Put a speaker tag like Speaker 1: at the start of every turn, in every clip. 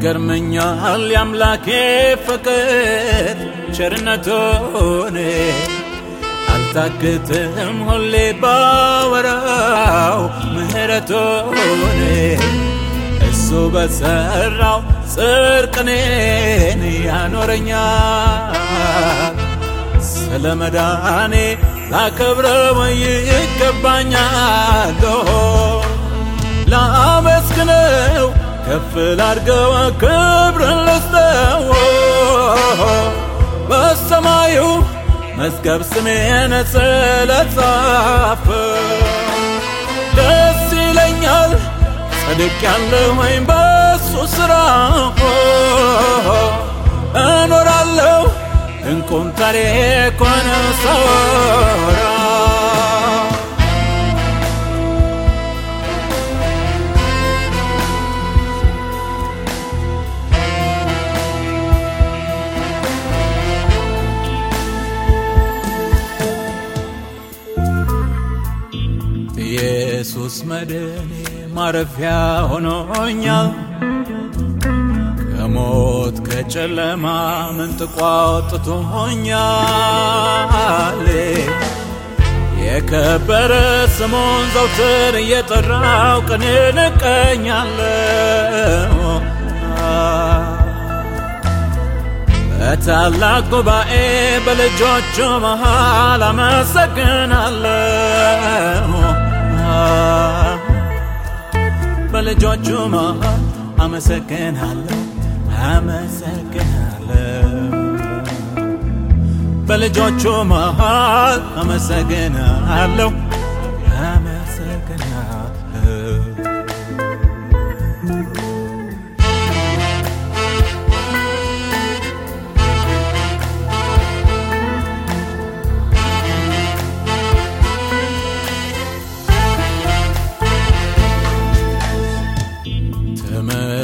Speaker 1: ይገርመኛል የአምላኬ ፍቅር ቸርነቱን። አልታክትም ሁሌ ባወራው ምህረቱን። እሱ በሰራው ጽድቅ እኔን ያኖረኛል። ስለ መዳኔ ላከብረው ይገባኛል ላመስግነው ከፍ ላድርገው ክብርን ልስጠው። በሰማዩ መዝገብ ስሜን ስለጻፈ። ደስ ይለኛል ጸድቅ ያለሁኝ በሱ ስራ እኖራለሁ። እንቁም ታሪኩን ሳወራ ኢየሱስ መድኔ ማረፊያ ሆኖኛል። ከሞት ከጨለማ መንጥቆ አውጥቶኛል የከበረ ስሙን ዘውትር እየጠራው ቀን በታላቅ ጉባኤ በልጆቹ መሃል አመሰግናለሁ በልጆቹ መሃል አመሰግናለሁ አመሰግናለሁ። በልጆቹ መሃል አመሰግናለሁ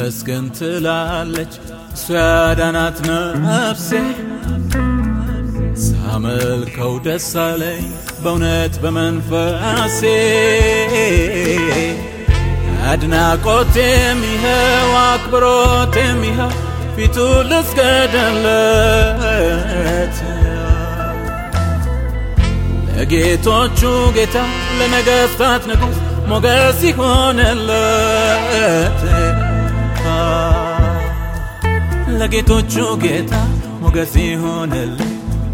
Speaker 1: ተመስገን ትላለች። እሱ ያዳናት ነፍሴ ሳመልከው ደስ አለኝ በእውነት በመንፈሴ። አድናቆቴም ይኸው አክብሮቴም ይኸው ፊቱ ልስገድለት። ለጌቶቹ ጌታ ለነገሥታት ንጉሥ ሞገስ ይሆንለት ለጌቶቹ ጌታ ሞገስ ይሆንለት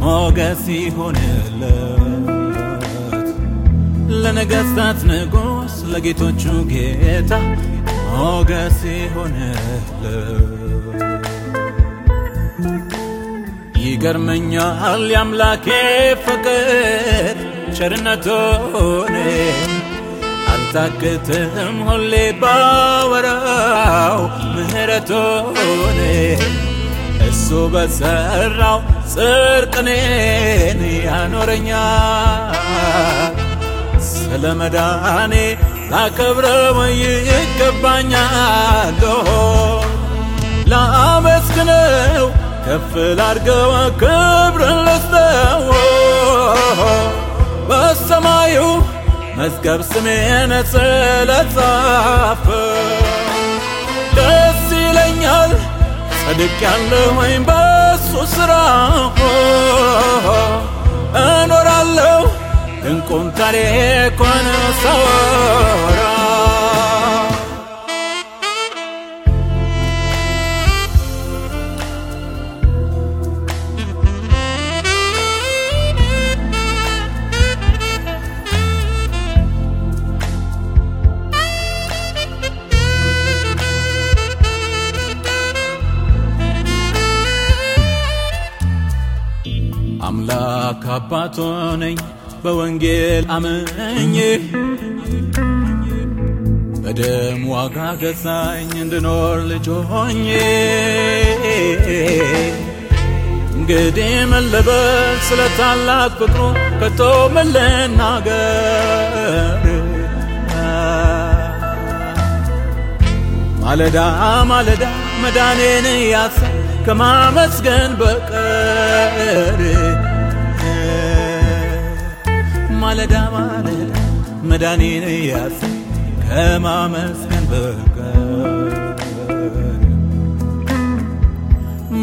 Speaker 1: ሞገስ ይሆንለት ለነገሥታት ንጉሥ ለጌቶቹ ጌታ ሞገስ ይሆንለት ይገርመኛል የአምላኬ ፍቅር ቸርነቱን አልታክትም ሁሌ ባወራው ምህረቱን። እሱ በሰራው ጽድቅ እኔን ያኖረኛል ስለ መዳኔ ላከብረው ይገባኛል። ላመስግነው ከፍ ላድርገው ክብርን ልስጠው። በሰማዩ መዝገብ ስሜን ስለጻፈ ደስ ይለኛል ጸድቅ ያለሁኝ በሱ ስራ እኖራለሁ። ድንቁም ታሪኩን ሳወራ አምላክ አባቶ ነኝ በወንጌል አምኜ በደም ዋጋ ገዛኝ እንድኖር ልጅ ሆኜ እንግዲህ ምን ልበል ስለ ታላቅ ፍቅሩ ከቶ ምን ልናገር ማለዳ ማለዳ መዳኔን ያሳ ከማመስገን በቀር ማለዳ ማለዳ መዳኔን ያሳ ከማመስገን በቀር።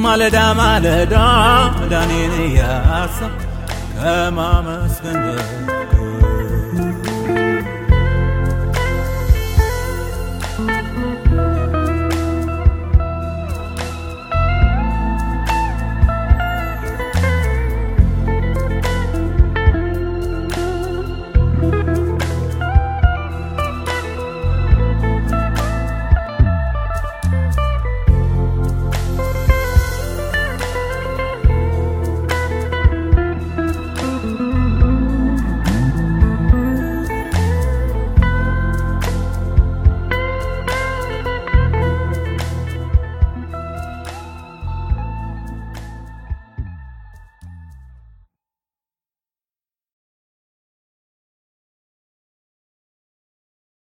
Speaker 1: ማለዳ ማለዳ መዳኔን እያሰብ ከማመስገን በኩል